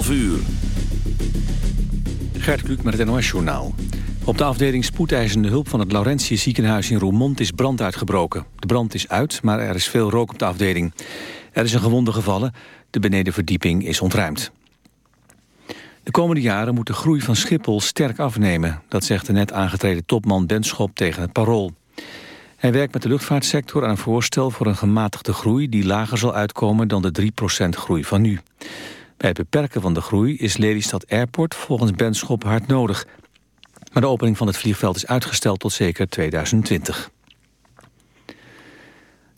11 uur. Gert Kluk met het NOS-journaal. Op de afdeling spoedeisende hulp van het Laurentius ziekenhuis in Roermond is brand uitgebroken. De brand is uit, maar er is veel rook op de afdeling. Er is een gewonde gevallen. De benedenverdieping is ontruimd. De komende jaren moet de groei van Schiphol sterk afnemen. Dat zegt de net aangetreden topman Benschop tegen het Parool. Hij werkt met de luchtvaartsector aan een voorstel voor een gematigde groei... die lager zal uitkomen dan de 3% groei van nu. Bij het beperken van de groei is Lelystad Airport volgens Benschop hard nodig. Maar de opening van het vliegveld is uitgesteld tot zeker 2020.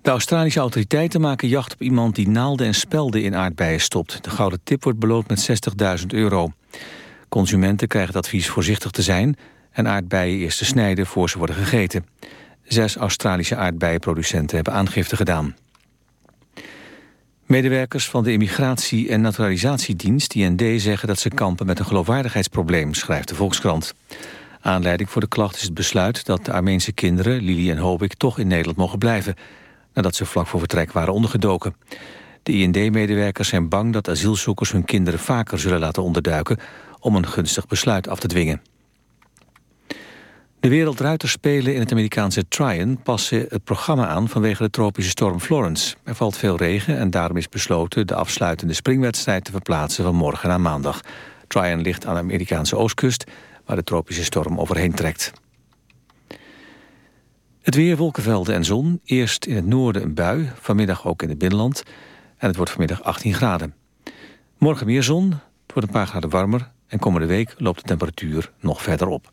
De Australische autoriteiten maken jacht op iemand die naalden en spelden in aardbeien stopt. De gouden tip wordt beloond met 60.000 euro. Consumenten krijgen het advies voorzichtig te zijn en aardbeien eerst te snijden voor ze worden gegeten. Zes Australische aardbeienproducenten hebben aangifte gedaan. Medewerkers van de Immigratie- en Naturalisatiedienst, IND, zeggen dat ze kampen met een geloofwaardigheidsprobleem, schrijft de Volkskrant. Aanleiding voor de klacht is het besluit dat de Armeense kinderen, Lili en Hobik, toch in Nederland mogen blijven, nadat ze vlak voor vertrek waren ondergedoken. De IND-medewerkers zijn bang dat asielzoekers hun kinderen vaker zullen laten onderduiken om een gunstig besluit af te dwingen. De Wereldruiterspelen in het Amerikaanse Tryon passen het programma aan vanwege de tropische storm Florence. Er valt veel regen en daarom is besloten de afsluitende springwedstrijd te verplaatsen van morgen naar maandag. Tryon ligt aan de Amerikaanse oostkust waar de tropische storm overheen trekt. Het weer, wolkenvelden en zon. Eerst in het noorden een bui, vanmiddag ook in het binnenland. En het wordt vanmiddag 18 graden. Morgen meer zon, het wordt een paar graden warmer... en komende week loopt de temperatuur nog verder op.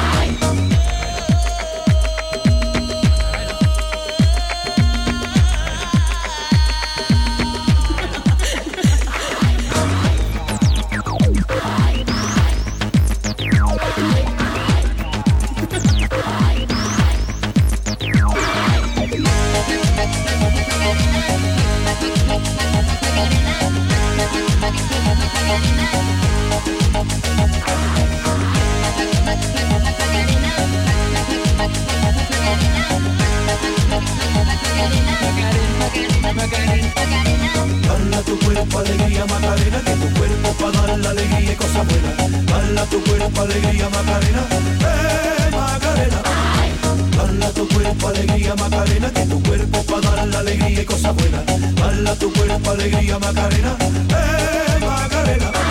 Hala tu cuerpo, alegría, Macarena, que tu cuerpo para dar la alegría y cosas buenas. Hala tu cuerpo, alegría, Macarena, eh, Macarena. Hala tu cuerpo, alegría, Macarena, que tu cuerpo para dar la alegría y cosas buenas. Hala tu cuerpo, alegría, Macarena, eh, Macarena.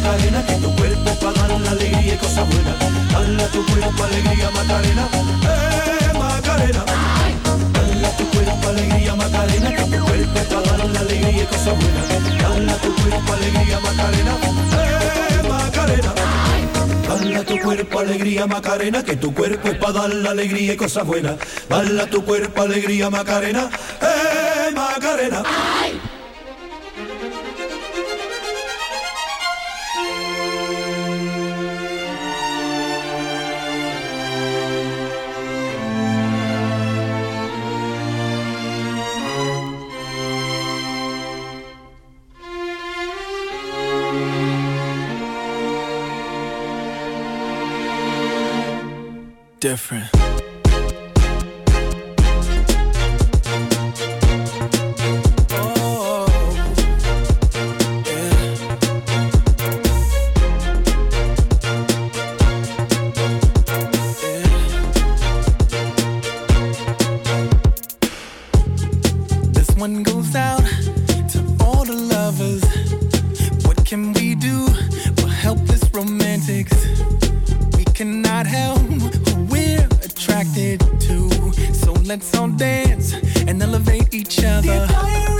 Macarena, que tu cuerpo para dar la alegría y cosas buenas. Hala tu cuerpo, alegría, Macarena, eh, Macarena. Hala tu cuerpo, alegría, Macarena, que tu cuerpo para dar la alegría y cosas buenas. Hala tu cuerpo, alegría, Macarena, eh, Macarena. Hala tu cuerpo, alegría, Macarena, que tu cuerpo es para dar la alegría y cosas buenas. Hala tu cuerpo, alegría, Macarena, eh, Macarena. What can we do? We're helpless romantics. We cannot help attracted to. So let's all dance and elevate each other.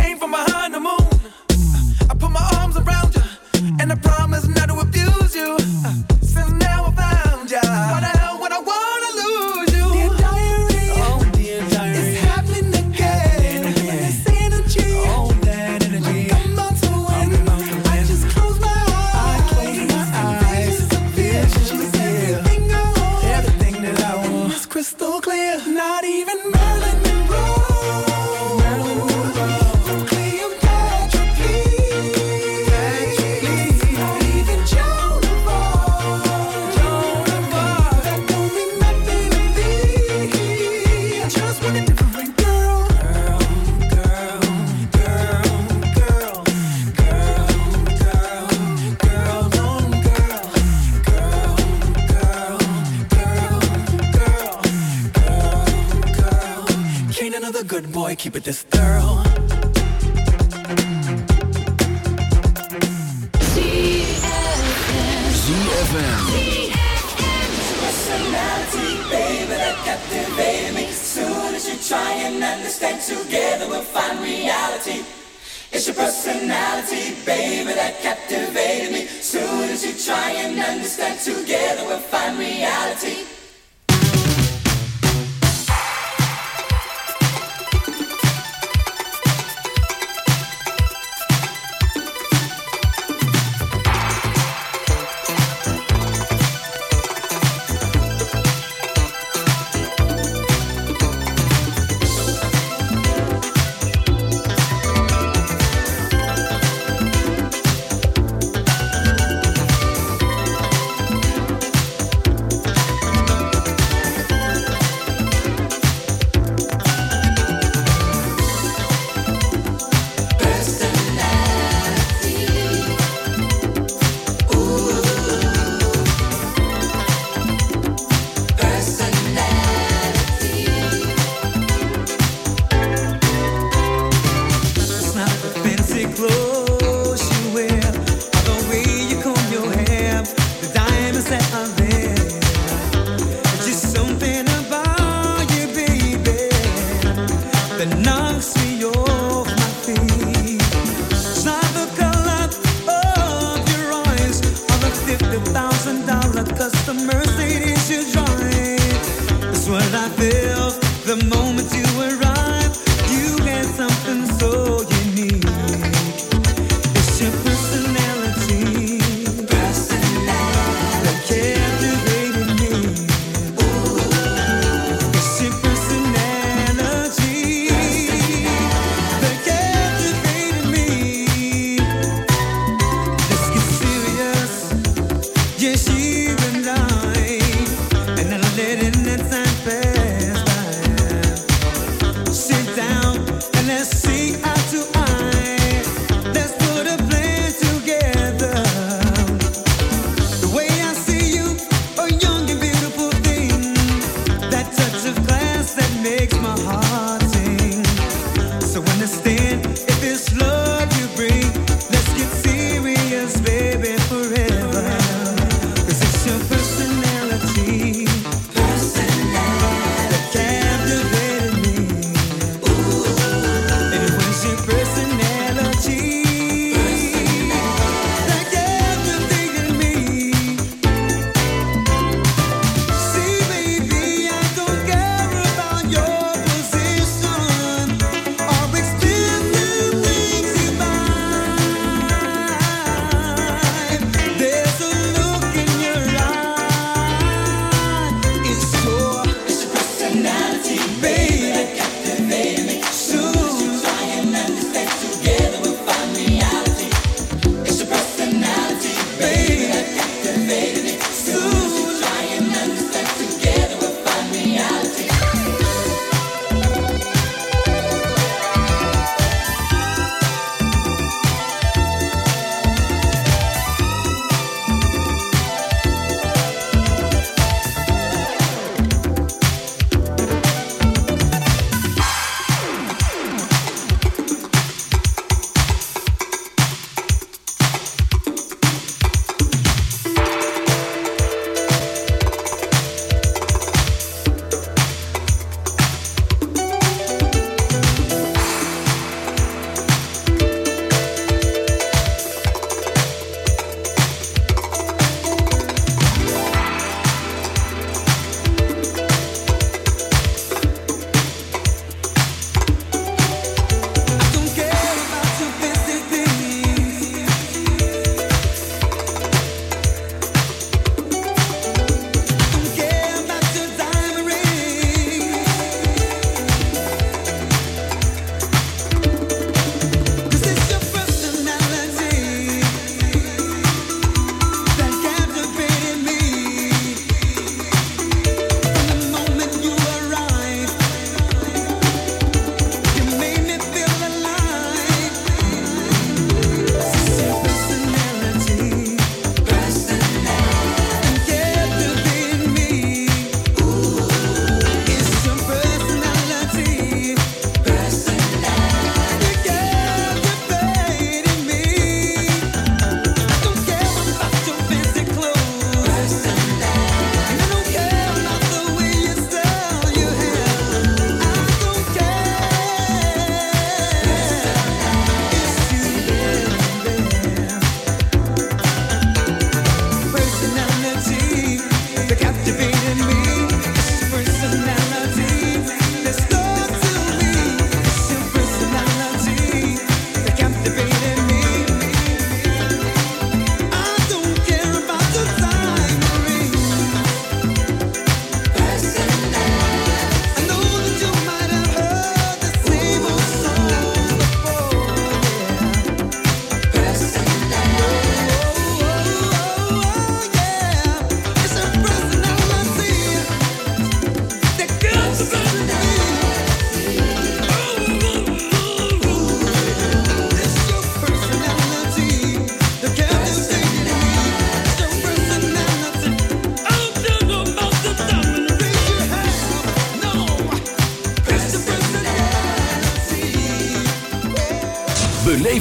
came from behind the moon. I put my arms around you and I.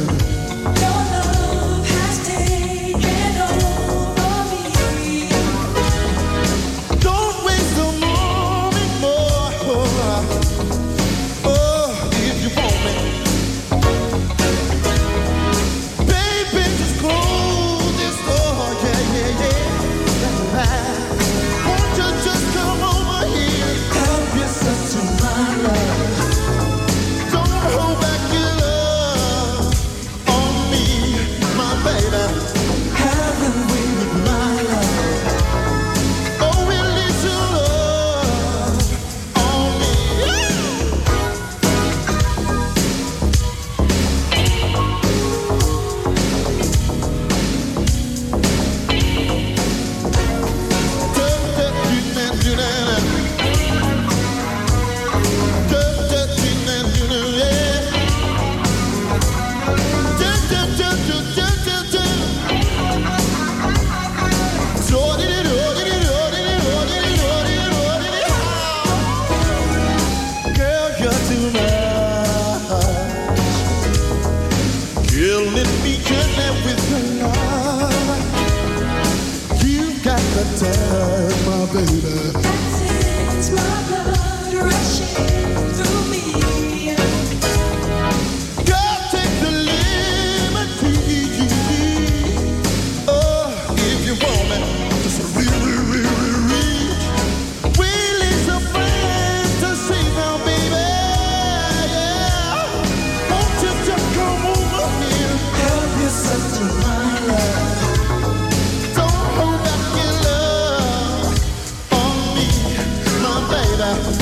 you. now.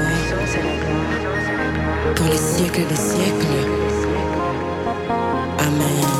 Gloire pour les siècles des siècles. Amen.